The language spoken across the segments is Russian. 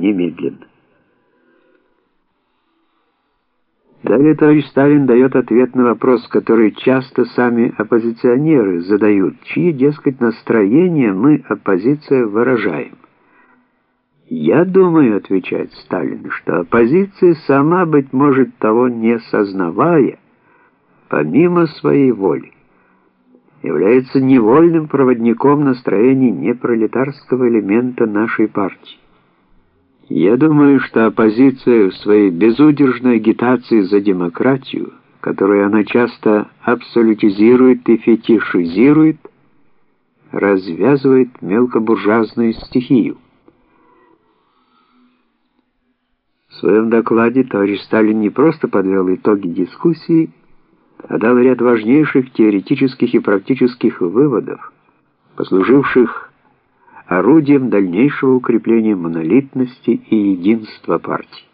немедленно. Далее товарищ Сталин дает ответ на вопрос, который часто сами оппозиционеры задают, чьи, дескать, настроения мы, оппозиция, выражаем. «Я думаю, — отвечает Сталин, — что оппозиция сама, быть может, того не сознавая, помимо своей воли, является невольным проводником настроений непролетарского элемента нашей партии. Я думаю, что оппозиция в своей безудержной агитации за демократию, которую она часто абсолютизирует и фетишизирует, развязывает мелкобуржуазную стихию. В своем докладе товарищ Сталин не просто подвел итоги дискуссии, а дал ряд важнейших теоретических и практических выводов, послуживших орудием дальнейшего укрепления монолитности и единства партии.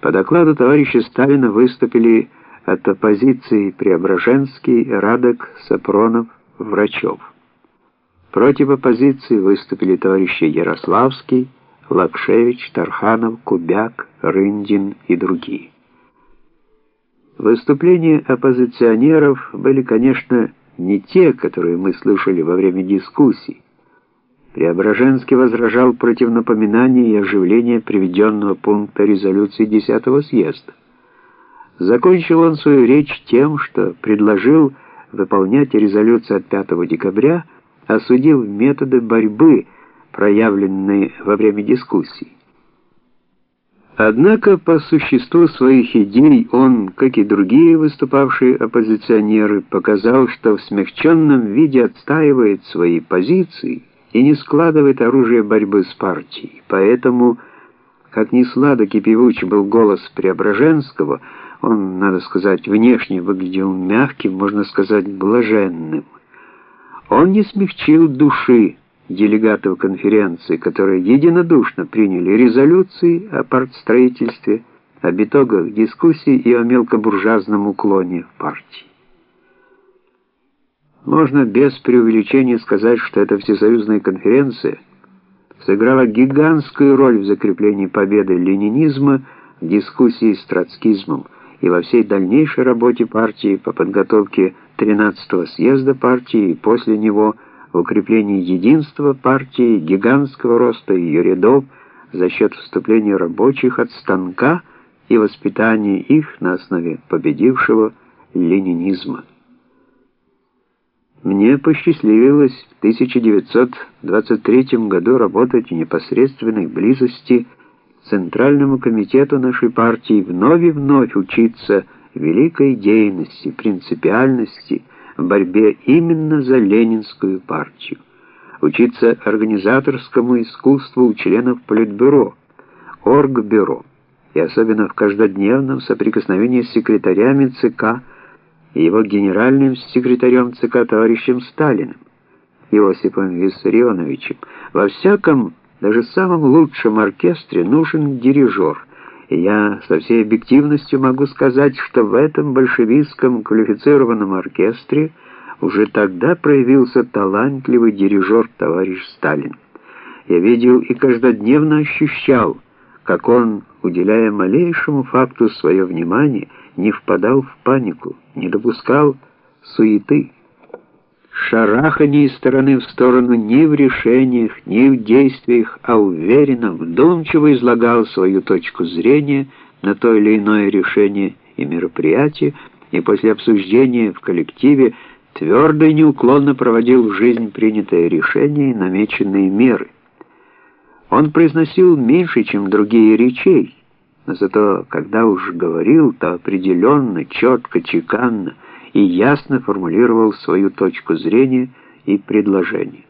По докладу товарища Сталина выступили от оппозиции Преображенский, Радок, Сапронов, Врачев. Против оппозиции выступили товарищи Ярославский, Лакшевич, Тарханов, Кубяк, Рындин и другие. Выступления оппозиционеров были, конечно, не те, которые мы слышали во время дискуссий. Преображенский возражал против напоминания и оживления приведенного пункта резолюции 10-го съезда. Закончил он свою речь тем, что предложил выполнять резолюцию от 5 декабря, осудил методы борьбы, проявленные во время дискуссий. Однако по существу своих идей он, как и другие выступавшие оппозиционеры, показал, что в смягченном виде отстаивает свои позиции и не складывает оружие борьбы с партией. Поэтому, как ни сладок и певуч был голос Преображенского, он, надо сказать, внешне выглядел мягким, можно сказать, блаженным. Он не смягчил души, делегатов конференции, которые единодушно приняли резолюции о партстроительстве, об итогах дискуссий и о мелкобуржуазном уклоне в партии. Можно без преувеличения сказать, что эта всесоюзная конференция сыграла гигантскую роль в закреплении победы ленинизма в дискуссии с троцкизмом и во всей дальнейшей работе партии по подготовке 13-го съезда партии и после него – укреплении единства партии, гигантского роста ее рядов за счет вступления рабочих от станка и воспитания их на основе победившего ленинизма. Мне посчастливилось в 1923 году работать в непосредственной близости Центральному комитету нашей партии, вновь и вновь учиться великой идейности, принципиальности, в борьбе именно за ленинскую партию, учиться организаторскому искусству у членов Политбюро, Оргбюро и особенно в каждодневном соприкосновении с секретарями ЦК и его генеральным секретарем ЦК товарищем Сталиным, Иосифом Виссарионовичем. Во всяком, даже самом лучшем оркестре нужен дирижер – я со всей объективностью могу сказать, что в этом большевистском квалифицированном оркестре уже тогда проявился талантливый дирижер товарищ Сталин. Я видел и каждодневно ощущал, как он, уделяя малейшему факту свое внимание, не впадал в панику, не допускал суеты шарахание из стороны в сторону ни в решениях, ни в действиях, а уверенно, вдумчиво излагал свою точку зрения на то или иное решение и мероприятие, и после обсуждения в коллективе твердо и неуклонно проводил в жизнь принятое решение и намеченные меры. Он произносил меньше, чем другие речей, но зато, когда уж говорил, то определенно, четко, чеканно, и ясно формулировал свою точку зрения и предложение.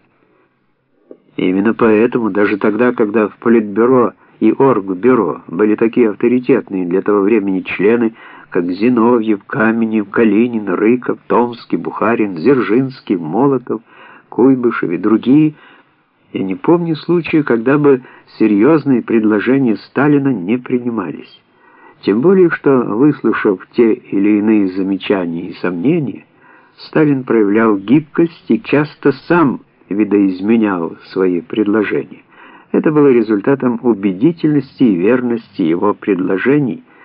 И именно поэтому, даже тогда, когда в Политбюро и Оргбюро были такие авторитетные для того времени члены, как Зиновьев, Каменев, Калинин, Рыков, Томский, Бухарин, Дзержинский, Молотов, Куйбышев и другие, я не помню случая, когда бы серьезные предложения Сталина не принимались. Тем более, что, выслушав те или иные замечания и сомнения, Сталин проявлял гибкость и часто сам видоизменял свои предложения. Это было результатом убедительности и верности его предложений,